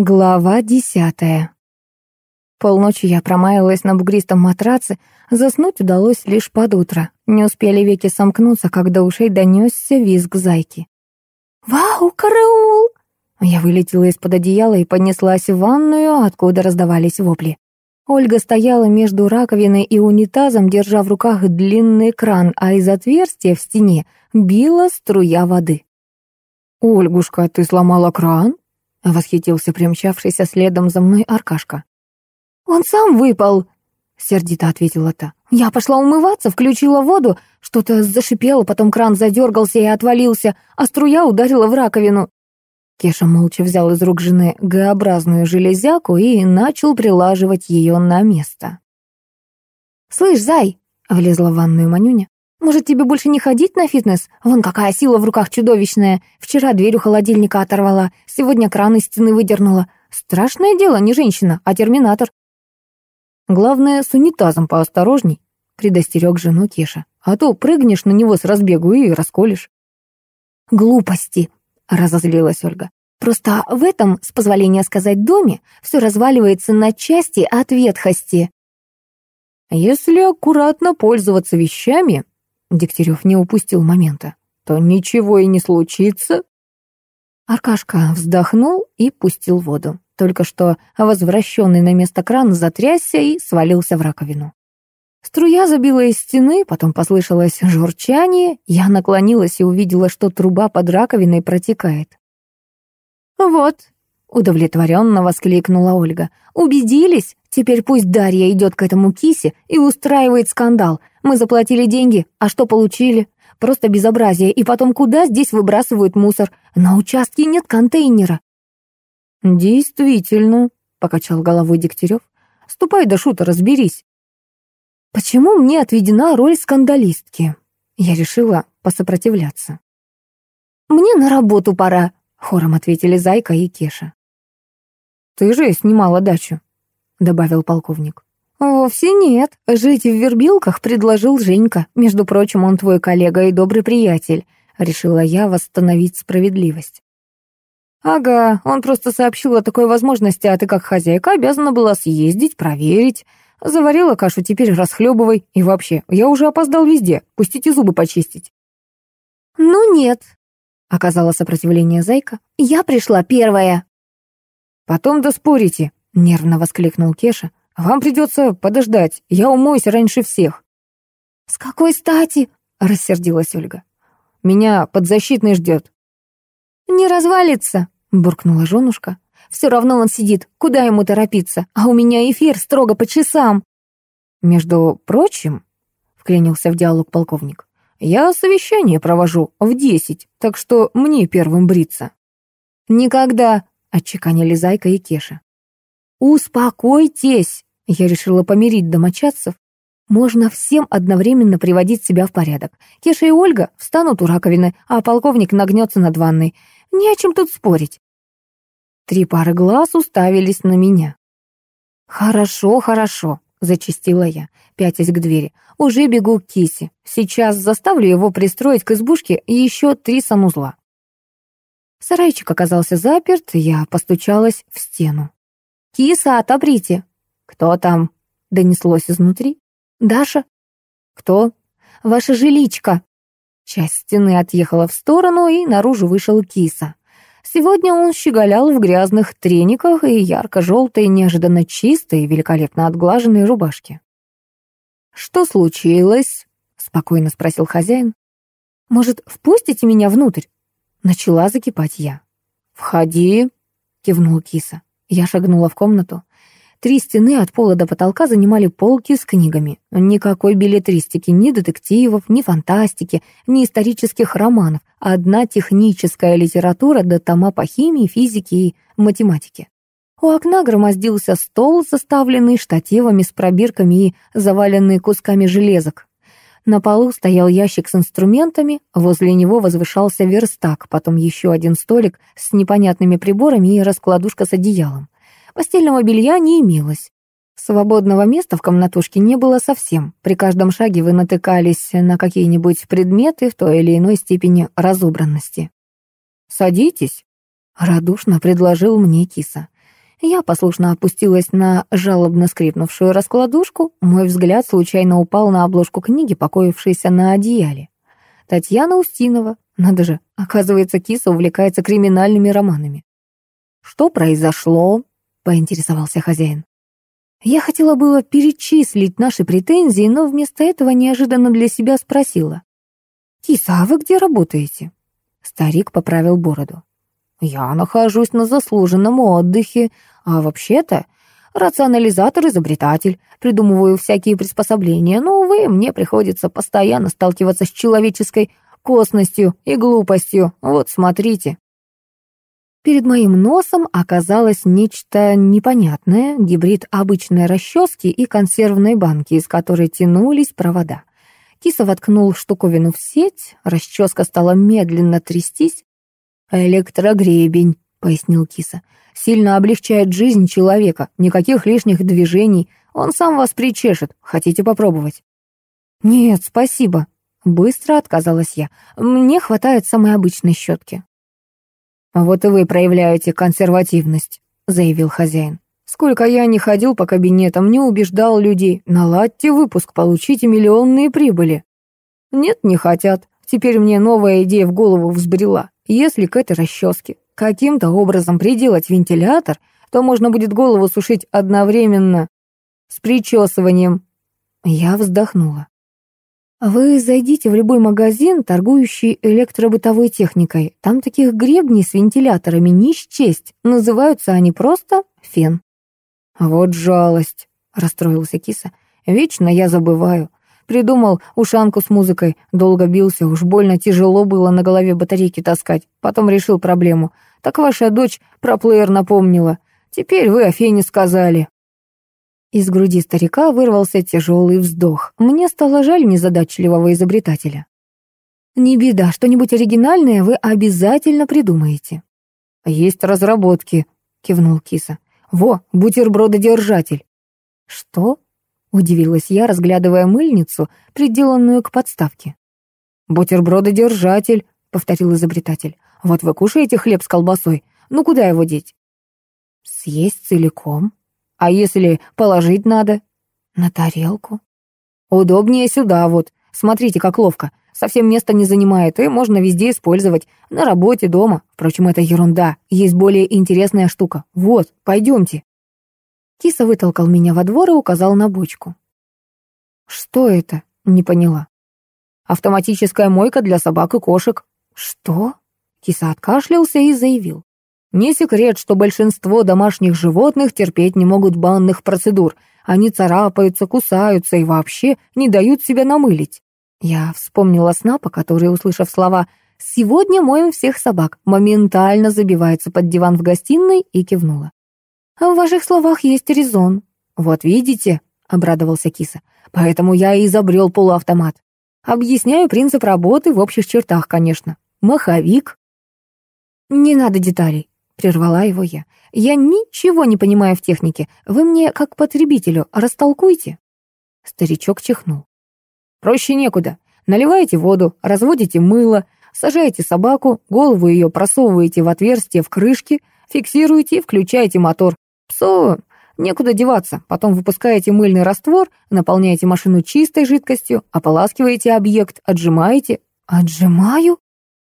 Глава десятая. Полночи я промаялась на бугристом матраце, заснуть удалось лишь под утро. Не успели веки сомкнуться, когда ушей донесся визг зайки. «Вау, караул!» Я вылетела из-под одеяла и поднеслась в ванную, откуда раздавались вопли. Ольга стояла между раковиной и унитазом, держа в руках длинный кран, а из отверстия в стене била струя воды. «Ольгушка, ты сломала кран?» — восхитился примчавшийся следом за мной Аркашка. «Он сам выпал!» — сердито ответила та. «Я пошла умываться, включила воду, что-то зашипело, потом кран задергался и отвалился, а струя ударила в раковину». Кеша молча взял из рук жены Г-образную железяку и начал прилаживать ее на место. «Слышь, зай!» — влезла в ванную Манюня. Может, тебе больше не ходить на фитнес? Вон какая сила в руках чудовищная. Вчера дверь у холодильника оторвала, сегодня кран из стены выдернула. Страшное дело, не женщина, а терминатор. Главное, с унитазом поосторожней, предостерег жену Кеша. А то прыгнешь на него с разбегу и расколешь. Глупости, разозлилась Ольга. Просто в этом, с позволения сказать, доме все разваливается на части от ветхости. Если аккуратно пользоваться вещами, Дегтярев не упустил момента. То ничего и не случится. Аркашка вздохнул и пустил воду. Только что возвращенный на место кран затрясся и свалился в раковину. Струя забила из стены, потом послышалось журчание. Я наклонилась и увидела, что труба под раковиной протекает. «Вот», — удовлетворенно воскликнула Ольга, — «убедились? Теперь пусть Дарья идет к этому кисе и устраивает скандал. Мы заплатили деньги, а что получили? Просто безобразие. И потом, куда здесь выбрасывают мусор? На участке нет контейнера. Действительно, покачал головой Дегтярев. Ступай до шута, разберись. Почему мне отведена роль скандалистки? Я решила посопротивляться. «Мне на работу пора», — хором ответили Зайка и Кеша. «Ты же снимала дачу», — добавил полковник. «Вовсе нет. Жить в вербилках предложил Женька. Между прочим, он твой коллега и добрый приятель», — решила я восстановить справедливость. «Ага, он просто сообщил о такой возможности, а ты как хозяйка обязана была съездить, проверить. Заварила кашу, теперь расхлебывай. И вообще, я уже опоздал везде. Пустите зубы почистить». «Ну нет», — оказала сопротивление зайка. «Я пришла первая». «Потом доспорите», — нервно воскликнул Кеша. Вам придется подождать, я умоюсь раньше всех». «С какой стати?» — рассердилась Ольга. «Меня подзащитный ждет». «Не развалится», — буркнула женушка. «Все равно он сидит, куда ему торопиться, а у меня эфир строго по часам». «Между прочим», — вклинился в диалог полковник, «я совещание провожу в десять, так что мне первым бриться». «Никогда», — отчеканили Зайка и Кеша. «Успокойтесь», я решила помирить домочадцев. Можно всем одновременно приводить себя в порядок. Кеша и Ольга встанут у раковины, а полковник нагнется над ванной. Не о чем тут спорить. Три пары глаз уставились на меня. «Хорошо, хорошо», — зачистила я, пятясь к двери. «Уже бегу к кисе. Сейчас заставлю его пристроить к избушке еще три санузла». Сарайчик оказался заперт, я постучалась в стену. «Киса, отоприте!» «Кто там?» — донеслось изнутри. «Даша?» «Кто?» «Ваша жиличка». Часть стены отъехала в сторону, и наружу вышел киса. Сегодня он щеголял в грязных трениках и ярко-желтой, неожиданно чистой великолепно отглаженной рубашке. «Что случилось?» — спокойно спросил хозяин. «Может, впустите меня внутрь?» Начала закипать я. «Входи», — кивнул киса. Я шагнула в комнату. Три стены от пола до потолка занимали полки с книгами. Никакой билетристики, ни детективов, ни фантастики, ни исторических романов. Одна техническая литература до тома по химии, физике и математике. У окна громоздился стол, заставленный штативами с пробирками и заваленный кусками железок. На полу стоял ящик с инструментами, возле него возвышался верстак, потом еще один столик с непонятными приборами и раскладушка с одеялом. Постельного белья не имелось. Свободного места в комнатушке не было совсем. При каждом шаге вы натыкались на какие-нибудь предметы в той или иной степени разобранности. «Садитесь», — радушно предложил мне киса. Я послушно опустилась на жалобно скрипнувшую раскладушку. Мой взгляд случайно упал на обложку книги, покоившейся на одеяле. Татьяна Устинова. Надо же, оказывается, киса увлекается криминальными романами. «Что произошло?» — поинтересовался хозяин. Я хотела было перечислить наши претензии, но вместо этого неожиданно для себя спросила. «Киса, а вы где работаете?» Старик поправил бороду. «Я нахожусь на заслуженном отдыхе, а вообще-то рационализатор-изобретатель, придумываю всякие приспособления, но, увы, мне приходится постоянно сталкиваться с человеческой косностью и глупостью. Вот смотрите». Перед моим носом оказалось нечто непонятное, гибрид обычной расчески и консервной банки, из которой тянулись провода. Киса воткнул штуковину в сеть, расческа стала медленно трястись. «Электрогребень», — пояснил Киса, — «сильно облегчает жизнь человека, никаких лишних движений, он сам вас причешет, хотите попробовать?» «Нет, спасибо», — быстро отказалась я, «мне хватает самой обычной щетки». «Вот и вы проявляете консервативность», — заявил хозяин. «Сколько я не ходил по кабинетам, не убеждал людей. Наладьте выпуск, получите миллионные прибыли». «Нет, не хотят. Теперь мне новая идея в голову взбрела. Если к этой расческе каким-то образом приделать вентилятор, то можно будет голову сушить одновременно с причесыванием». Я вздохнула. Вы зайдите в любой магазин, торгующий электробытовой техникой. Там таких гребней с вентиляторами не счесть. Называются они просто фен. Вот жалость, расстроился киса. Вечно я забываю. Придумал ушанку с музыкой, долго бился, уж больно тяжело было на голове батарейки таскать. Потом решил проблему. Так ваша дочь про плеер напомнила. Теперь вы о фене сказали. Из груди старика вырвался тяжелый вздох. Мне стало жаль незадачливого изобретателя. «Не беда, что-нибудь оригинальное вы обязательно придумаете». «Есть разработки», — кивнул киса. «Во, бутербрододержатель». «Что?» — удивилась я, разглядывая мыльницу, приделанную к подставке. «Бутербрододержатель», — повторил изобретатель. «Вот вы кушаете хлеб с колбасой. Ну куда его деть?» «Съесть целиком?» А если положить надо? На тарелку. Удобнее сюда вот. Смотрите, как ловко. Совсем места не занимает, и можно везде использовать. На работе, дома. Впрочем, это ерунда. Есть более интересная штука. Вот, пойдемте. Киса вытолкал меня во двор и указал на бочку. Что это? Не поняла. Автоматическая мойка для собак и кошек. Что? Киса откашлялся и заявил. Не секрет, что большинство домашних животных терпеть не могут банных процедур. Они царапаются, кусаются и вообще не дают себя намылить. Я вспомнила Снапа, который, услышав слова «Сегодня моем всех собак», моментально забивается под диван в гостиной и кивнула. «А в ваших словах есть резон». «Вот видите», — обрадовался киса, «поэтому я и изобрел полуавтомат. Объясняю принцип работы в общих чертах, конечно. Маховик». «Не надо деталей», Прервала его я. «Я ничего не понимаю в технике. Вы мне, как потребителю, растолкуйте». Старичок чихнул. «Проще некуда. Наливаете воду, разводите мыло, сажаете собаку, голову ее просовываете в отверстие в крышке, фиксируете и включаете мотор. Псу некуда деваться. Потом выпускаете мыльный раствор, наполняете машину чистой жидкостью, ополаскиваете объект, отжимаете». «Отжимаю?»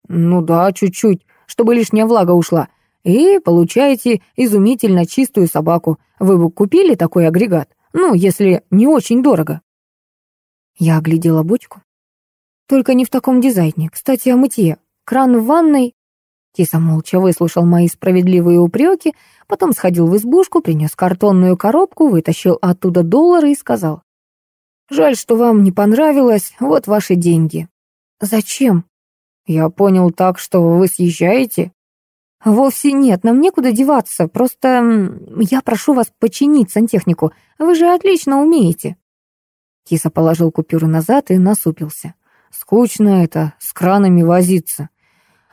«Ну да, чуть-чуть, чтобы лишняя влага ушла и получаете изумительно чистую собаку. Вы бы купили такой агрегат? Ну, если не очень дорого. Я оглядела бочку. Только не в таком дизайне. Кстати, о мытье. Кран в ванной. Киса молча выслушал мои справедливые упреки, потом сходил в избушку, принес картонную коробку, вытащил оттуда доллары и сказал. «Жаль, что вам не понравилось. Вот ваши деньги». «Зачем?» «Я понял так, что вы съезжаете?» «Вовсе нет, нам некуда деваться, просто я прошу вас починить сантехнику, вы же отлично умеете». Киса положил купюры назад и насупился. «Скучно это, с кранами возиться.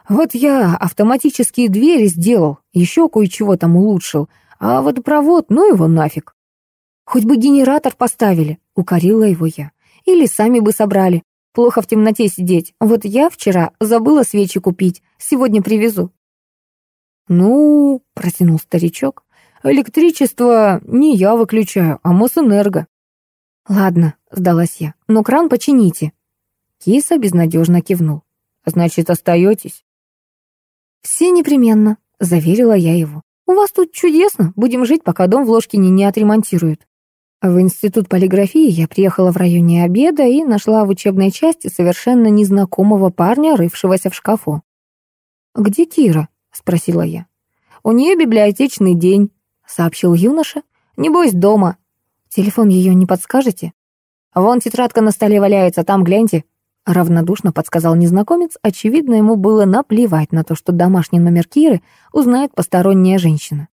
Вот я автоматические двери сделал, еще кое-чего там улучшил, а водопровод, ну его нафиг». «Хоть бы генератор поставили», — укорила его я. «Или сами бы собрали. Плохо в темноте сидеть. Вот я вчера забыла свечи купить, сегодня привезу». «Ну, — протянул старичок, — Электричество не я выключаю, а Мосэнерго». «Ладно», — сдалась я, — «но кран почините». Киса безнадежно кивнул. «Значит, остаетесь?» «Все непременно», — заверила я его. «У вас тут чудесно. Будем жить, пока дом в Ложкине не отремонтируют». В институт полиграфии я приехала в районе обеда и нашла в учебной части совершенно незнакомого парня, рывшегося в шкафу. «Где Кира?» — спросила я. «У нее библиотечный день», — сообщил юноша. «Небось, дома. Телефон ее не подскажете?» «Вон тетрадка на столе валяется, там гляньте», — равнодушно подсказал незнакомец. Очевидно, ему было наплевать на то, что домашний номер Киры узнает посторонняя женщина.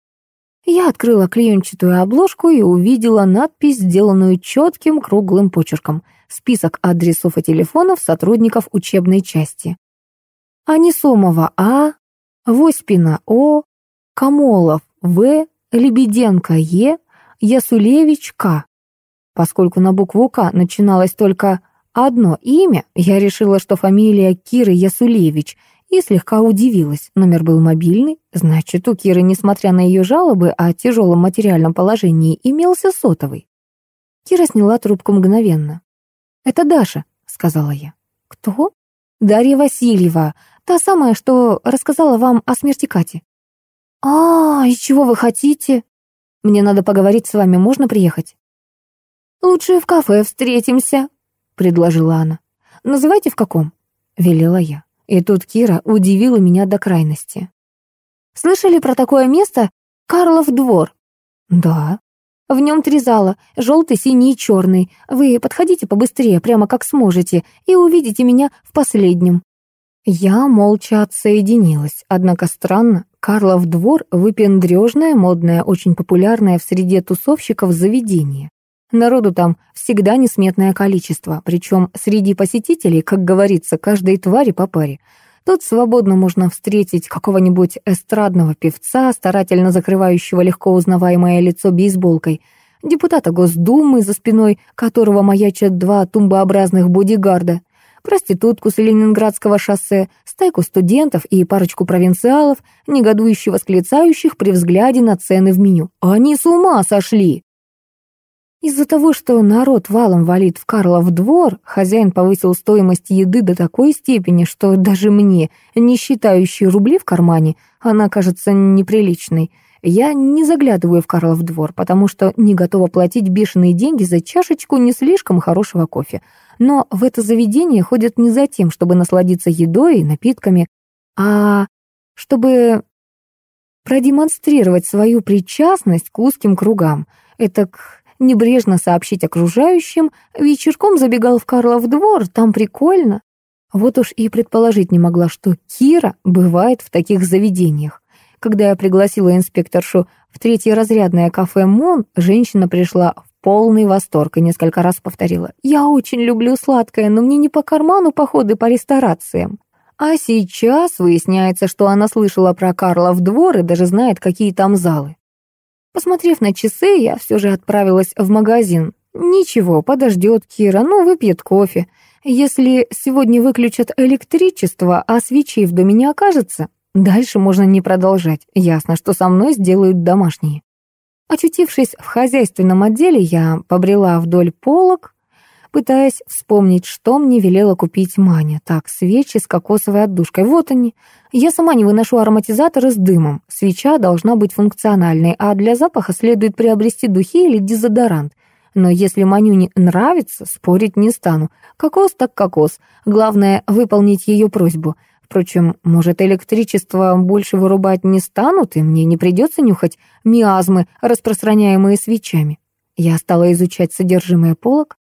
Я открыла клеенчатую обложку и увидела надпись, сделанную четким круглым почерком. Список адресов и телефонов сотрудников учебной части. Анисомова А, Воспина О, Камолов В, Лебеденко Е, Ясулевич К. Поскольку на букву К начиналось только одно имя, я решила, что фамилия Киры Ясулевич — и слегка удивилась. Номер был мобильный, значит, у Киры, несмотря на ее жалобы о тяжелом материальном положении, имелся сотовый. Кира сняла трубку мгновенно. «Это Даша», — сказала я. «Кто?» «Дарья Васильева, та самая, что рассказала вам о смерти Кати». «А, и чего вы хотите?» «Мне надо поговорить с вами, можно приехать?» «Лучше в кафе встретимся», — предложила она. «Называйте в каком?» — велела я. И тут Кира удивила меня до крайности. «Слышали про такое место? Карлов двор?» «Да». «В нем три зала, желтый, синий и черный. Вы подходите побыстрее, прямо как сможете, и увидите меня в последнем». Я молча отсоединилась, однако странно, Карлов двор — выпендрежное, модное, очень популярное в среде тусовщиков заведение. Народу там всегда несметное количество, причем среди посетителей, как говорится, каждой твари по паре. Тут свободно можно встретить какого-нибудь эстрадного певца, старательно закрывающего легко узнаваемое лицо бейсболкой, депутата Госдумы, за спиной которого маячат два тумбообразных бодигарда, проститутку с Ленинградского шоссе, стайку студентов и парочку провинциалов, негодующе восклицающих при взгляде на цены в меню. «Они с ума сошли!» Из-за того, что народ валом валит в Карлов двор, хозяин повысил стоимость еды до такой степени, что даже мне, не считающей рубли в кармане, она кажется неприличной. Я не заглядываю в Карлов двор, потому что не готова платить бешеные деньги за чашечку не слишком хорошего кофе. Но в это заведение ходят не за тем, чтобы насладиться едой и напитками, а чтобы продемонстрировать свою причастность к узким кругам. Это к небрежно сообщить окружающим, вечерком забегал в Карлов двор, там прикольно. Вот уж и предположить не могла, что Кира бывает в таких заведениях. Когда я пригласила инспекторшу в третьеразрядное кафе «Мон», женщина пришла в полный восторг и несколько раз повторила. «Я очень люблю сладкое, но мне не по карману походы по ресторациям». А сейчас выясняется, что она слышала про Карлов двор и даже знает, какие там залы. Посмотрев на часы, я все же отправилась в магазин. Ничего, подождет Кира, ну, выпьет кофе. Если сегодня выключат электричество, а свечей в доме не окажется, дальше можно не продолжать. Ясно, что со мной сделают домашние. Очутившись в хозяйственном отделе, я побрела вдоль полок, пытаясь вспомнить, что мне велела купить Маня. Так, свечи с кокосовой отдушкой. Вот они. Я сама не выношу ароматизаторы с дымом. Свеча должна быть функциональной, а для запаха следует приобрести духи или дезодорант. Но если Манюне нравится, спорить не стану. Кокос так кокос. Главное — выполнить ее просьбу. Впрочем, может, электричество больше вырубать не станут, и мне не придется нюхать миазмы, распространяемые свечами. Я стала изучать содержимое полок,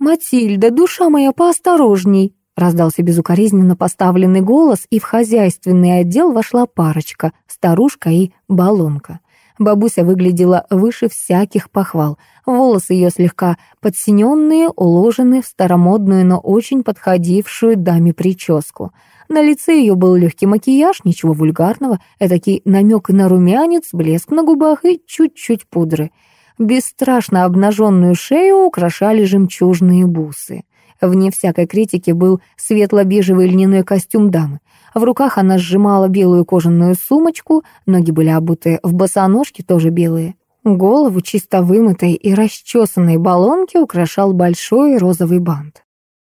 «Матильда, душа моя, поосторожней!» Раздался безукоризненно поставленный голос, и в хозяйственный отдел вошла парочка, старушка и баллонка. Бабуся выглядела выше всяких похвал. Волосы ее слегка подсиненные, уложены в старомодную, но очень подходившую даме прическу. На лице ее был легкий макияж, ничего вульгарного, этакий намек на румянец, блеск на губах и чуть-чуть пудры. Бесстрашно обнаженную шею украшали жемчужные бусы. Вне всякой критики был светло-бежевый льняной костюм дамы. В руках она сжимала белую кожаную сумочку, ноги были обуты в босоножки, тоже белые. Голову чисто вымытой и расчесанной баллонки украшал большой розовый бант.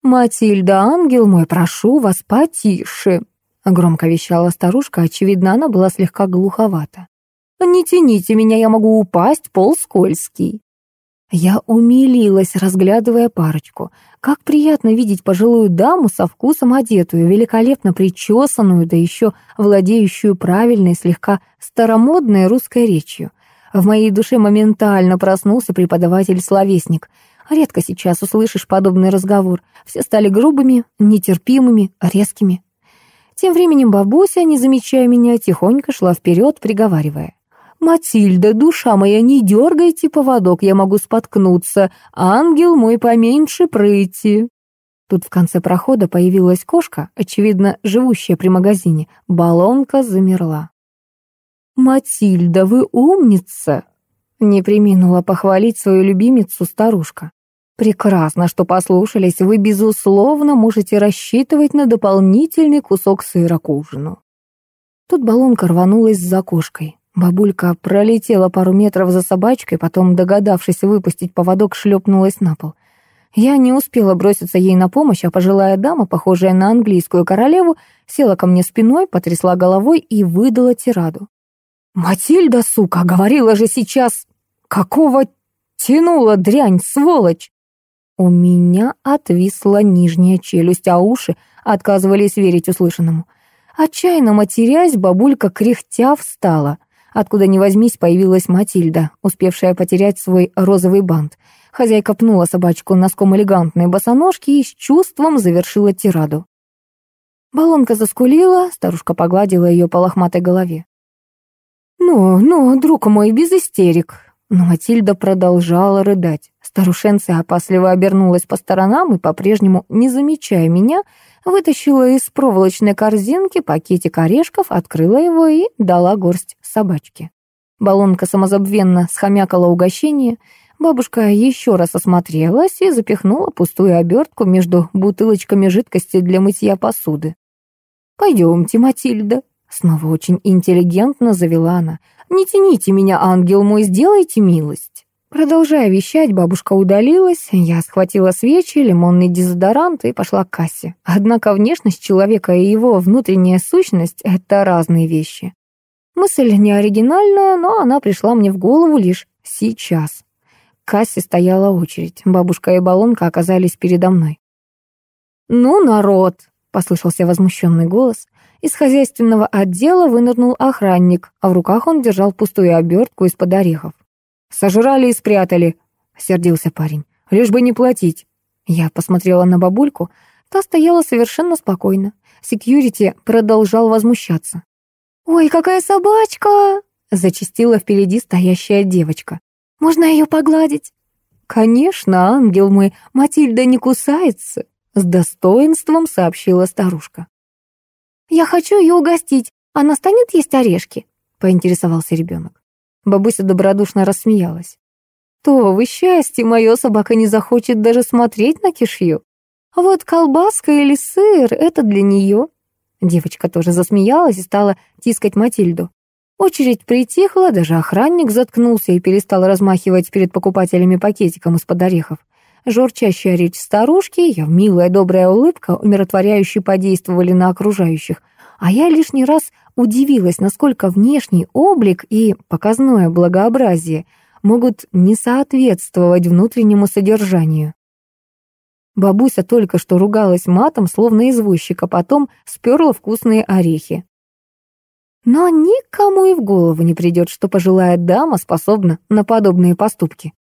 «Матильда, ангел мой, прошу вас, потише!» Громко вещала старушка, очевидно, она была слегка глуховата. «Не тяните меня, я могу упасть, пол скользкий». Я умилилась, разглядывая парочку. Как приятно видеть пожилую даму со вкусом одетую, великолепно причесанную, да еще владеющую правильной, слегка старомодной русской речью. В моей душе моментально проснулся преподаватель-словесник. Редко сейчас услышишь подобный разговор. Все стали грубыми, нетерпимыми, резкими. Тем временем бабуся, не замечая меня, тихонько шла вперед, приговаривая. «Матильда, душа моя, не дергайте поводок, я могу споткнуться. Ангел мой поменьше прыти». Тут в конце прохода появилась кошка, очевидно, живущая при магазине. Баллонка замерла. «Матильда, вы умница!» Не приминула похвалить свою любимицу старушка. «Прекрасно, что послушались. Вы, безусловно, можете рассчитывать на дополнительный кусок сыра к ужину». Тут баллонка рванулась за кошкой. Бабулька пролетела пару метров за собачкой, потом, догадавшись выпустить поводок, шлепнулась на пол. Я не успела броситься ей на помощь, а пожилая дама, похожая на английскую королеву, села ко мне спиной, потрясла головой и выдала тираду. «Матильда, сука, говорила же сейчас! Какого тянула дрянь, сволочь!» У меня отвисла нижняя челюсть, а уши отказывались верить услышанному. Отчаянно матерясь, бабулька кряхтя встала — Откуда ни возьмись, появилась Матильда, успевшая потерять свой розовый бант. Хозяйка пнула собачку носком элегантной босоножки и с чувством завершила тираду. Баллонка заскулила, старушка погладила ее по лохматой голове. «Ну, ну, друг мой, без истерик». Но Матильда продолжала рыдать. Старушенция опасливо обернулась по сторонам и, по-прежнему, не замечая меня, вытащила из проволочной корзинки пакетик орешков, открыла его и дала горсть собачке. Баллонка самозабвенно схомякала угощение. Бабушка еще раз осмотрелась и запихнула пустую обертку между бутылочками жидкости для мытья посуды. «Пойдемте, Матильда», — снова очень интеллигентно завела она. «Не тяните меня, ангел мой, сделайте милость». Продолжая вещать, бабушка удалилась, я схватила свечи, лимонный дезодорант и пошла к кассе. Однако внешность человека и его внутренняя сущность — это разные вещи. Мысль не оригинальная, но она пришла мне в голову лишь сейчас. К кассе стояла очередь. Бабушка и баллонка оказались передо мной. «Ну, народ!» — послышался возмущенный голос. Из хозяйственного отдела вынырнул охранник, а в руках он держал пустую обертку из-под орехов. «Сожрали и спрятали», — сердился парень. «Лишь бы не платить». Я посмотрела на бабульку. Та стояла совершенно спокойно. Секьюрити продолжал возмущаться. «Ой, какая собачка!» — зачастила впереди стоящая девочка. «Можно ее погладить?» «Конечно, ангел мой, Матильда не кусается», — с достоинством сообщила старушка. «Я хочу ее угостить. Она станет есть орешки?» — поинтересовался ребенок. Бабуся добродушно рассмеялась. «То вы счастье, мое собака не захочет даже смотреть на кишью. Вот колбаска или сыр — это для нее. Девочка тоже засмеялась и стала тискать Матильду. Очередь притихла, даже охранник заткнулся и перестал размахивать перед покупателями пакетиком из-под орехов. Жорчащая речь старушки, ее милая добрая улыбка умиротворяюще подействовали на окружающих, а я лишний раз удивилась, насколько внешний облик и показное благообразие могут не соответствовать внутреннему содержанию. Бабуся только что ругалась матом, словно извозчик, а потом сперла вкусные орехи. Но никому и в голову не придет, что пожилая дама способна на подобные поступки.